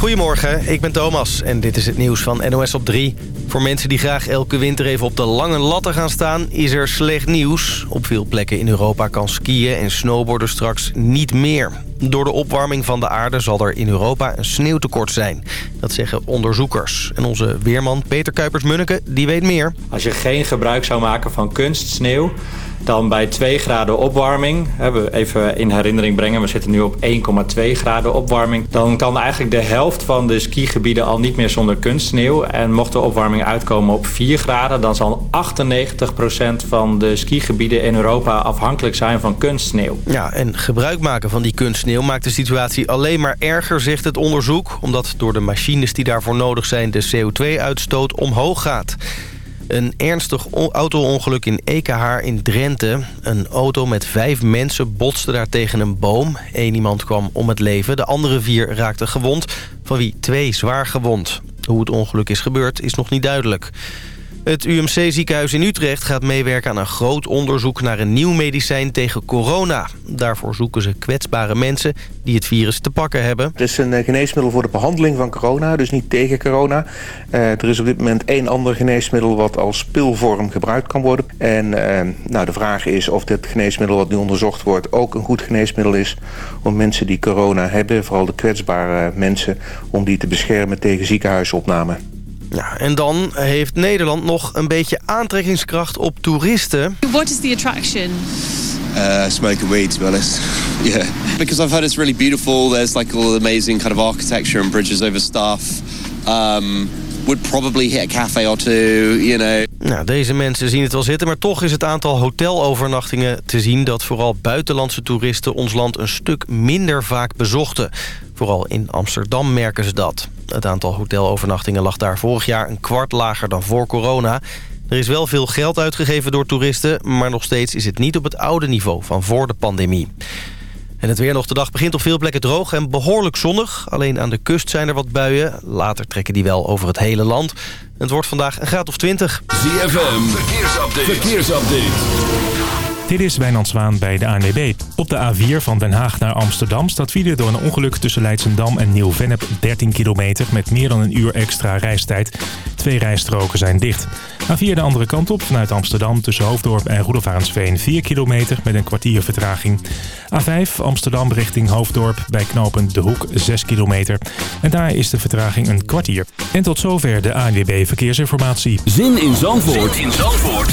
Goedemorgen, ik ben Thomas en dit is het nieuws van NOS op 3. Voor mensen die graag elke winter even op de lange latten gaan staan... is er slecht nieuws. Op veel plekken in Europa kan skiën en snowboarden straks niet meer. Door de opwarming van de aarde zal er in Europa een sneeuwtekort zijn. Dat zeggen onderzoekers. En onze weerman Peter Kuipers-Munneke, die weet meer. Als je geen gebruik zou maken van kunstsneeuw dan bij 2 graden opwarming, we even in herinnering brengen, we zitten nu op 1,2 graden opwarming. Dan kan eigenlijk de helft van de skigebieden al niet meer zonder kunstsneeuw. En mocht de opwarming uitkomen op 4 graden, dan zal 98% van de skigebieden in Europa afhankelijk zijn van kunstsneeuw. Ja, en gebruik maken van die kunstsneeuw maakt de situatie alleen maar erger, zegt het onderzoek. Omdat door de machines die daarvoor nodig zijn de CO2-uitstoot omhoog gaat. Een ernstig auto-ongeluk in Ekehaar in Drenthe. Een auto met vijf mensen botste daar tegen een boom. Eén iemand kwam om het leven, de andere vier raakten gewond... van wie twee zwaar gewond. Hoe het ongeluk is gebeurd is nog niet duidelijk. Het UMC-ziekenhuis in Utrecht gaat meewerken aan een groot onderzoek... naar een nieuw medicijn tegen corona. Daarvoor zoeken ze kwetsbare mensen die het virus te pakken hebben. Het is een eh, geneesmiddel voor de behandeling van corona, dus niet tegen corona. Uh, er is op dit moment één ander geneesmiddel wat als pilvorm gebruikt kan worden. En uh, nou, de vraag is of dit geneesmiddel wat nu onderzocht wordt... ook een goed geneesmiddel is om mensen die corona hebben... vooral de kwetsbare mensen, om die te beschermen tegen ziekenhuisopname. Ja, en dan heeft Nederland nog een beetje aantrekkingskracht op toeristen. What is the attraction? Uh, smoking weed, to be honest. yeah, because I've heard it's really beautiful. There's like all the amazing kind of architecture and bridges over stuff. Um, would probably hit a cafe or two, you know. Nou, deze mensen zien het wel zitten, maar toch is het aantal hotelovernachtingen te zien... dat vooral buitenlandse toeristen ons land een stuk minder vaak bezochten. Vooral in Amsterdam merken ze dat. Het aantal hotelovernachtingen lag daar vorig jaar een kwart lager dan voor corona. Er is wel veel geld uitgegeven door toeristen... maar nog steeds is het niet op het oude niveau van voor de pandemie. En het weer nog de dag begint op veel plekken droog en behoorlijk zonnig. Alleen aan de kust zijn er wat buien. Later trekken die wel over het hele land. Het wordt vandaag een graad of 20. ZFM, verkeersupdate. verkeersupdate. Dit is Wijnand Zwaan bij de ANWB. Op de A4 van Den Haag naar Amsterdam staat file door een ongeluk tussen Leidsendam en Nieuw-Vennep 13 kilometer met meer dan een uur extra reistijd. Twee rijstroken zijn dicht. A4 de andere kant op vanuit Amsterdam tussen Hoofddorp en Roelofarensveen 4 kilometer met een kwartier vertraging. A5 Amsterdam richting Hoofddorp bij knooppunt De Hoek 6 kilometer. En daar is de vertraging een kwartier. En tot zover de ANWB Verkeersinformatie. Zin in Zandvoort. Zin in Zandvoort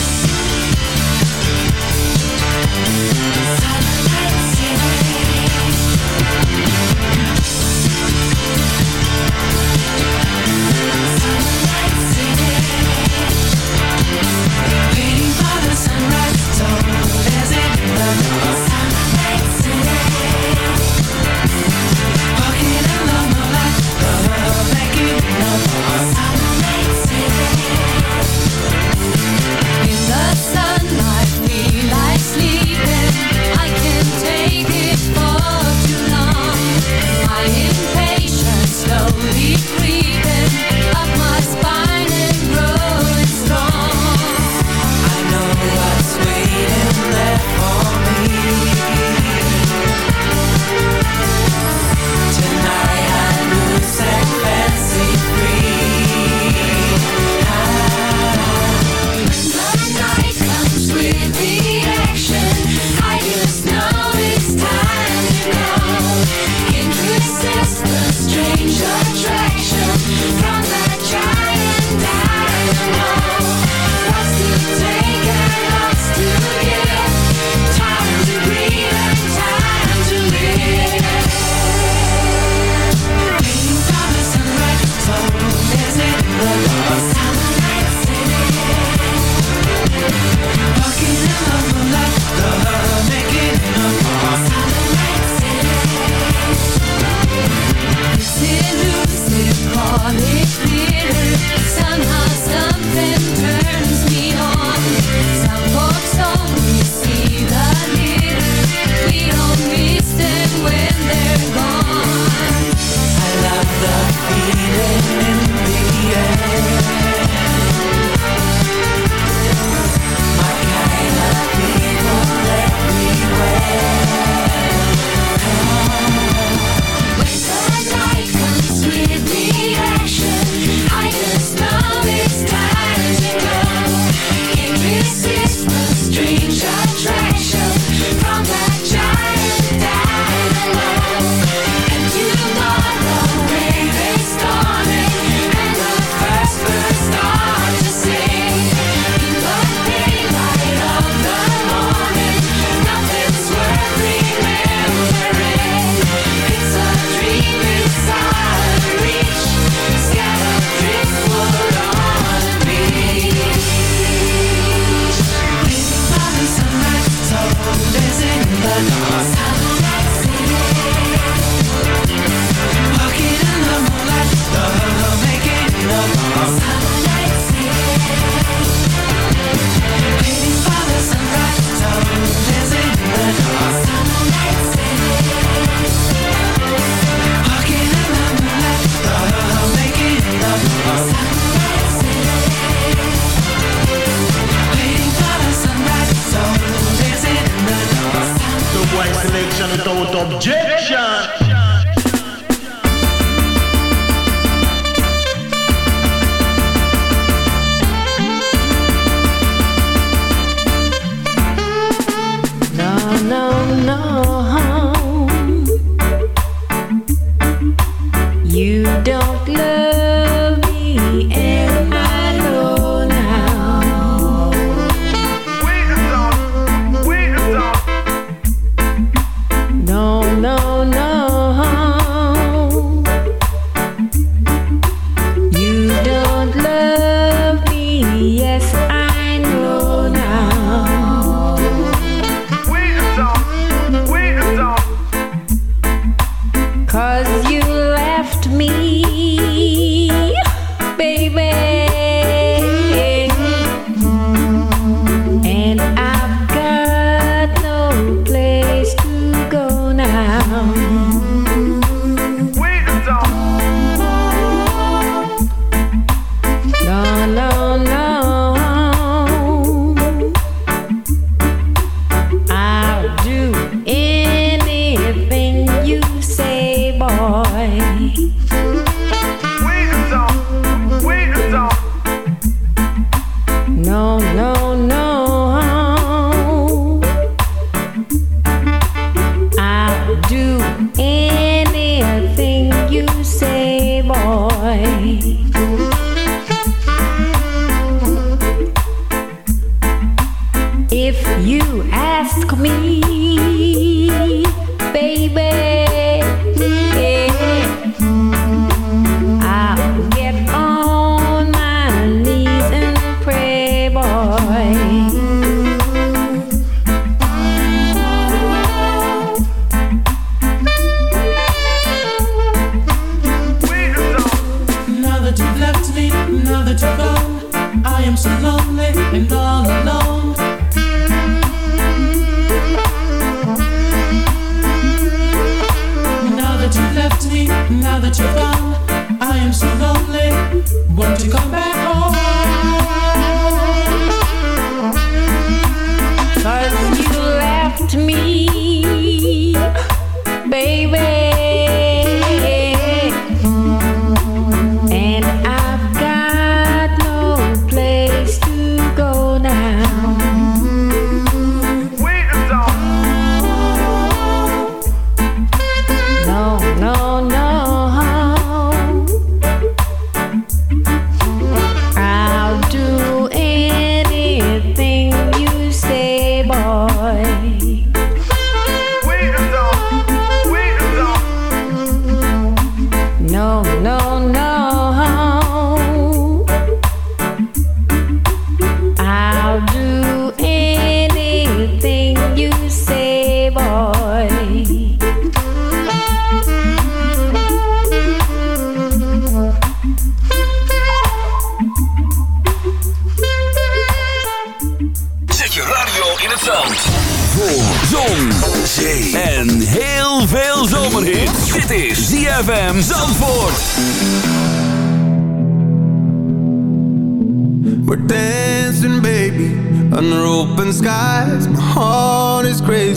no, no, no.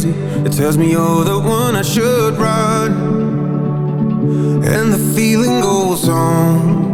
crazy. It tells me you're the one I should run, and the feeling goes on.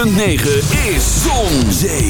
106.9 is Zon, Zee,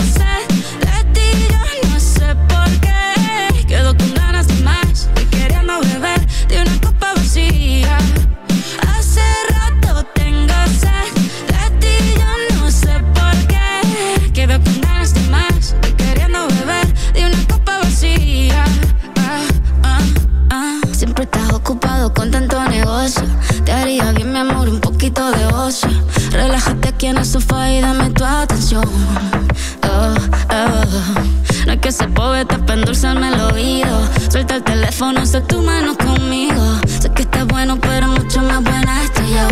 teléfono, usa tu mano conmigo. Sé que estás bueno, pero mucho más buena estoy yo.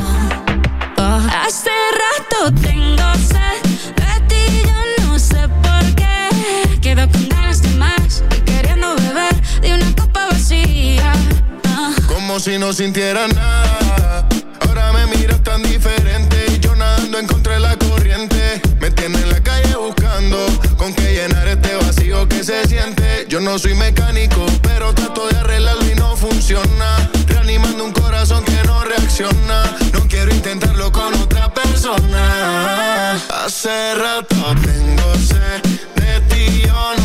Ah. Hace rato tengo sed de ti, yo no sé por qué. Quedo con ganas más y queriendo beber de una copa vacía. Ah. Como si no sintiera nada. Ahora me miras tan diferente y yo nadando encontré la corriente. Me tiene en la calle buscando con qué llenar este vacío que se siente. Yo no soy mecánico Trato de arreglarlo y no funciona. Reanimando un corazón que no reacciona. No quiero intentarlo con otra persona. Hace rato tengo sed de ti, yo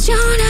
Cause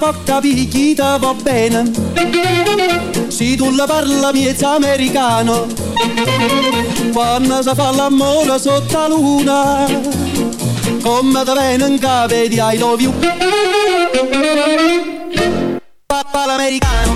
Può capire va bene. Se tu la parla miezza americano Quando si fa l'amore sotto la luna Come ti viene in capo di I love you Papà l'americano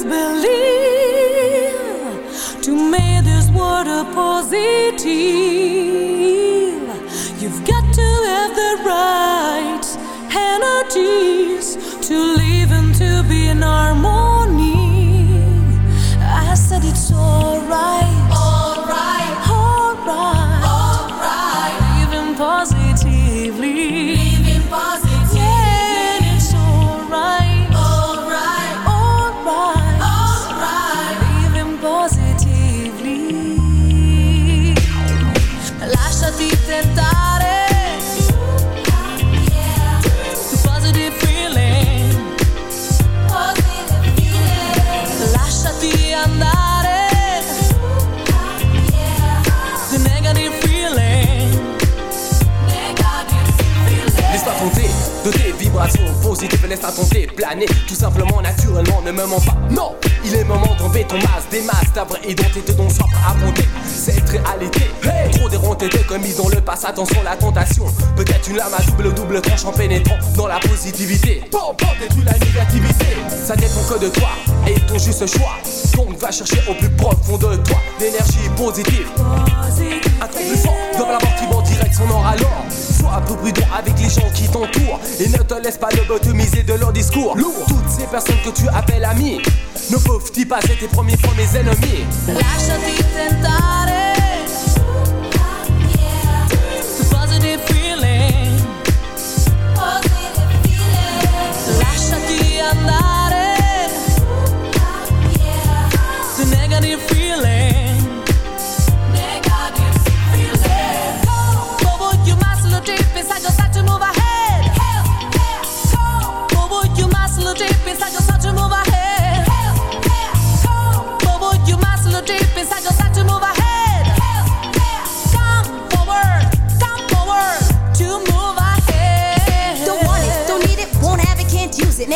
Believe To make this world a positive. Positives, laisse-toi tenter, planer tout simplement, naturellement, ne me mens pas. Non, il est moment d'enlever ton masque, des masques, ta vraie identité dont soif à monter. Cette réalité, hey trop déronté de commis dans le passé, attention la tentation. Peut-être une lame à double double tranche en pénétrant dans la positivité. Bon, bon, détruis la négativité. Ça dépend que de toi et ton juste choix. Donc va chercher au plus profond de toi l'énergie positive. Un truc plus fort, dans la mort qui direction nord alors. Sois un peu prudent avec les gens qui t'entourent et ne te laisse pas lobotomiser de leur discours. Toutes ces personnes que tu appelles amis ne peuvent-ils pas être tes premiers premiers ennemis? Lasciati tentare To positive feeling Lasciati andare The negative feeling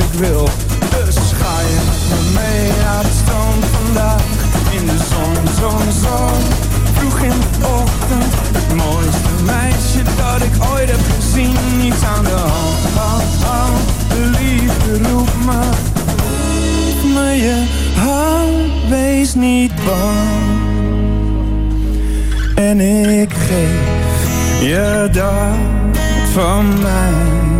Ik wil. Dus ga je me mee naar het strand vandaag. In de zon, zon, zon. Vroeg in de ochtend. Het mooiste meisje dat ik ooit heb gezien. Niets aan de hand, hand, hand. De liefde roept me. Geef me je hand, wees niet bang. En ik geef je dat van mij.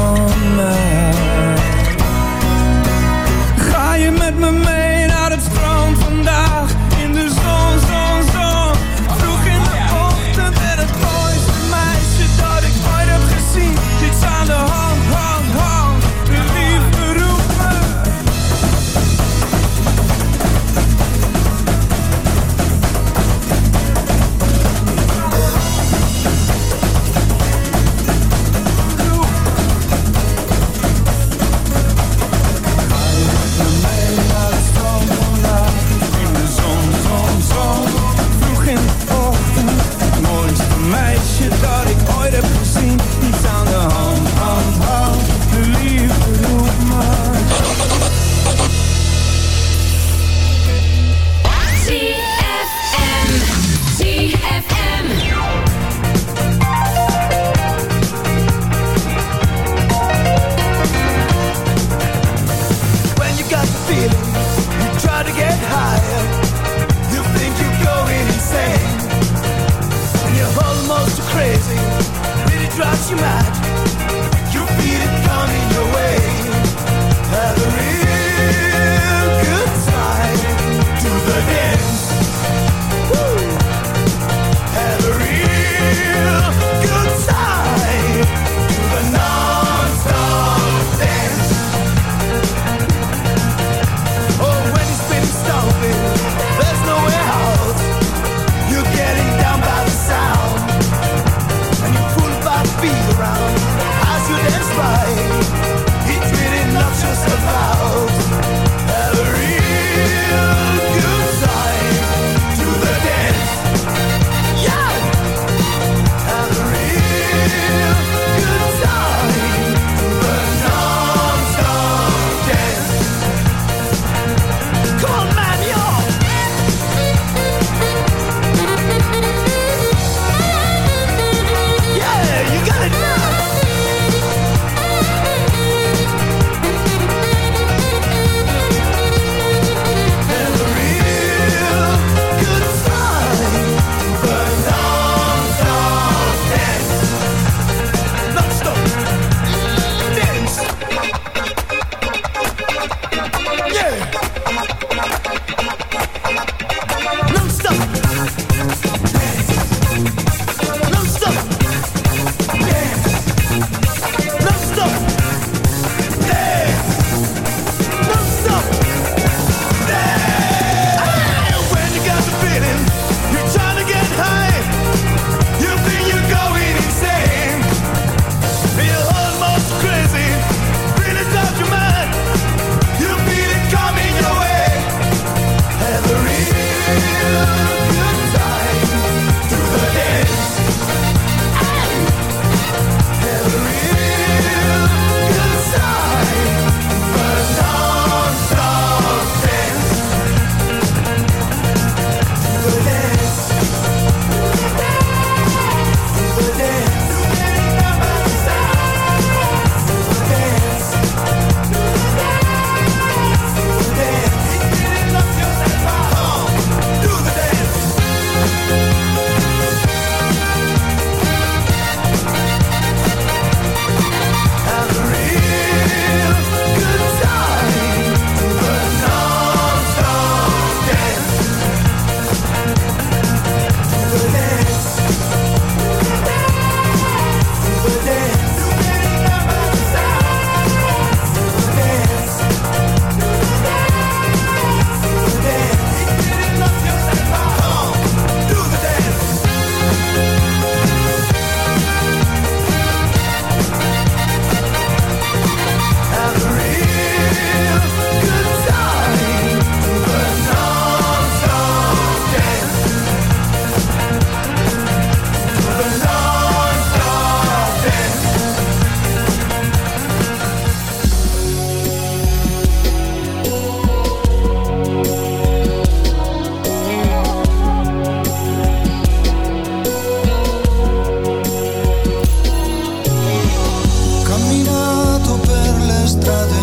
strade,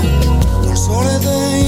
por soledad